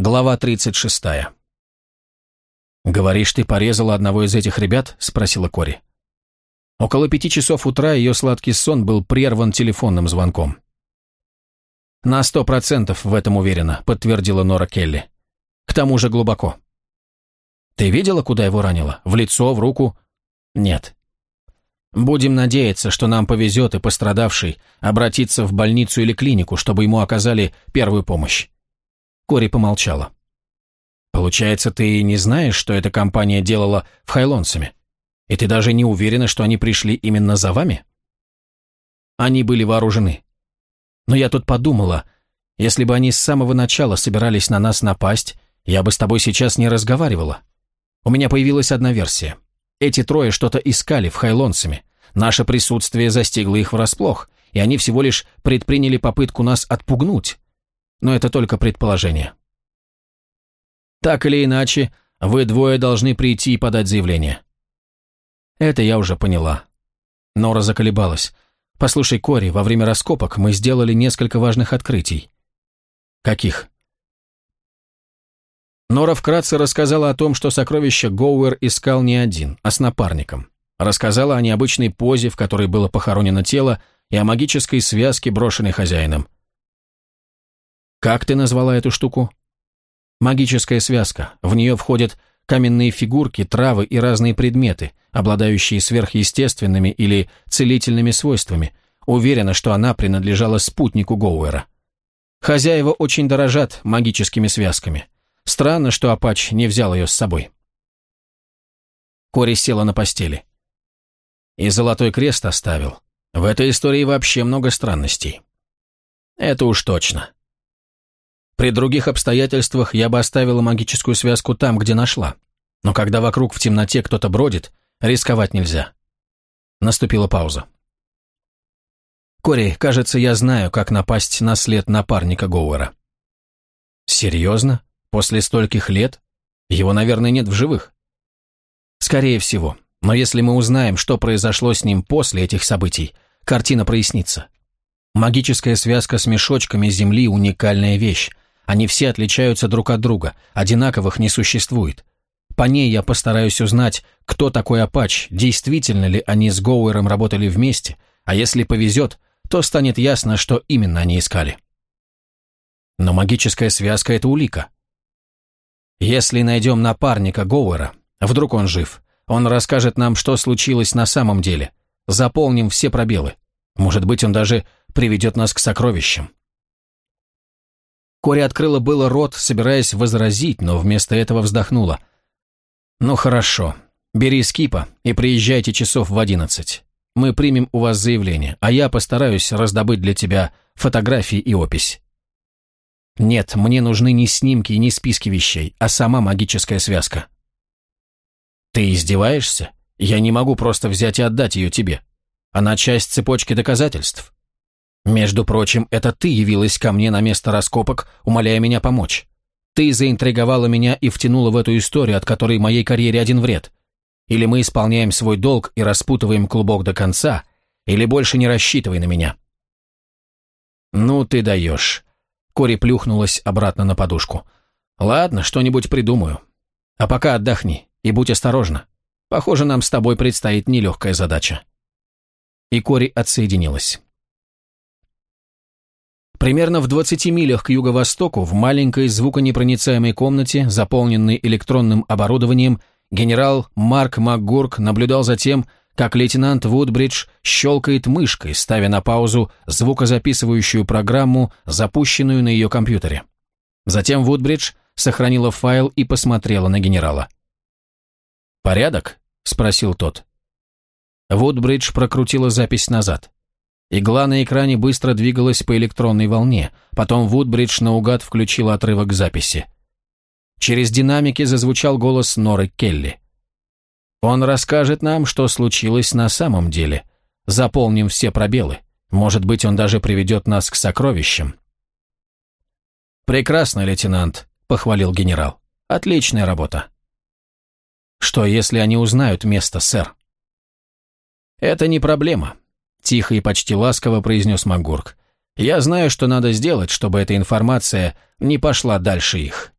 Глава 36. «Говоришь, ты порезала одного из этих ребят?» – спросила Кори. Около пяти часов утра ее сладкий сон был прерван телефонным звонком. «На сто процентов в этом уверена», – подтвердила Нора Келли. «К тому же глубоко». «Ты видела, куда его ранило? В лицо, в руку?» «Нет». «Будем надеяться, что нам повезет и пострадавший обратиться в больницу или клинику, чтобы ему оказали первую помощь. Кори помолчала. «Получается, ты не знаешь, что эта компания делала в Хайлонсами? И ты даже не уверена, что они пришли именно за вами?» Они были вооружены. Но я тут подумала, если бы они с самого начала собирались на нас напасть, я бы с тобой сейчас не разговаривала. У меня появилась одна версия. Эти трое что-то искали в Хайлонсами. Наше присутствие застигло их врасплох, и они всего лишь предприняли попытку нас отпугнуть но это только предположение. Так или иначе, вы двое должны прийти и подать заявление. Это я уже поняла. Нора заколебалась. Послушай, Кори, во время раскопок мы сделали несколько важных открытий. Каких? Нора вкратце рассказала о том, что сокровище Гоуэр искал не один, а с напарником. Рассказала о необычной позе, в которой было похоронено тело, и о магической связке, брошенной хозяином. Как ты назвала эту штуку? Магическая связка. В нее входят каменные фигурки, травы и разные предметы, обладающие сверхъестественными или целительными свойствами. Уверена, что она принадлежала спутнику Гоуэра. Хозяева очень дорожат магическими связками. Странно, что Апач не взял ее с собой. Кори села на постели. И золотой крест оставил. В этой истории вообще много странностей. Это уж точно. При других обстоятельствах я бы оставила магическую связку там, где нашла. Но когда вокруг в темноте кто-то бродит, рисковать нельзя. Наступила пауза. «Кори, кажется, я знаю, как напасть на след напарника Гоуэра». «Серьезно? После стольких лет? Его, наверное, нет в живых?» «Скорее всего. Но если мы узнаем, что произошло с ним после этих событий, картина прояснится. Магическая связка с мешочками Земли – уникальная вещь. Они все отличаются друг от друга, одинаковых не существует. По ней я постараюсь узнать, кто такой Апач, действительно ли они с Гоуэром работали вместе, а если повезет, то станет ясно, что именно они искали. Но магическая связка — это улика. Если найдем напарника Гоуэра, вдруг он жив, он расскажет нам, что случилось на самом деле. Заполним все пробелы. Может быть, он даже приведет нас к сокровищам. Кори открыла было рот, собираясь возразить, но вместо этого вздохнула. «Ну хорошо. Бери скипа и приезжайте часов в одиннадцать. Мы примем у вас заявление, а я постараюсь раздобыть для тебя фотографии и опись». «Нет, мне нужны не снимки и не списки вещей, а сама магическая связка». «Ты издеваешься? Я не могу просто взять и отдать ее тебе. Она часть цепочки доказательств». Между прочим, это ты явилась ко мне на место раскопок, умоляя меня помочь. Ты заинтриговала меня и втянула в эту историю, от которой моей карьере один вред. Или мы исполняем свой долг и распутываем клубок до конца, или больше не рассчитывай на меня. Ну ты даешь. Кори плюхнулась обратно на подушку. Ладно, что-нибудь придумаю. А пока отдохни и будь осторожна. Похоже, нам с тобой предстоит нелегкая задача. И Кори отсоединилась. Примерно в 20 милях к юго-востоку, в маленькой звуконепроницаемой комнате, заполненной электронным оборудованием, генерал Марк МакГурк наблюдал за тем, как лейтенант Вудбридж щелкает мышкой, ставя на паузу звукозаписывающую программу, запущенную на ее компьютере. Затем Вудбридж сохранила файл и посмотрела на генерала. «Порядок?» – спросил тот. Вудбридж прокрутила запись назад. Игла на экране быстро двигалась по электронной волне, потом Вудбридж наугад включил отрывок записи. Через динамики зазвучал голос Норы Келли. «Он расскажет нам, что случилось на самом деле. Заполним все пробелы. Может быть, он даже приведет нас к сокровищам». «Прекрасно, лейтенант», — похвалил генерал. «Отличная работа». «Что, если они узнают место, сэр?» «Это не проблема. Тихо и почти ласково произнес Магурк. «Я знаю, что надо сделать, чтобы эта информация не пошла дальше их».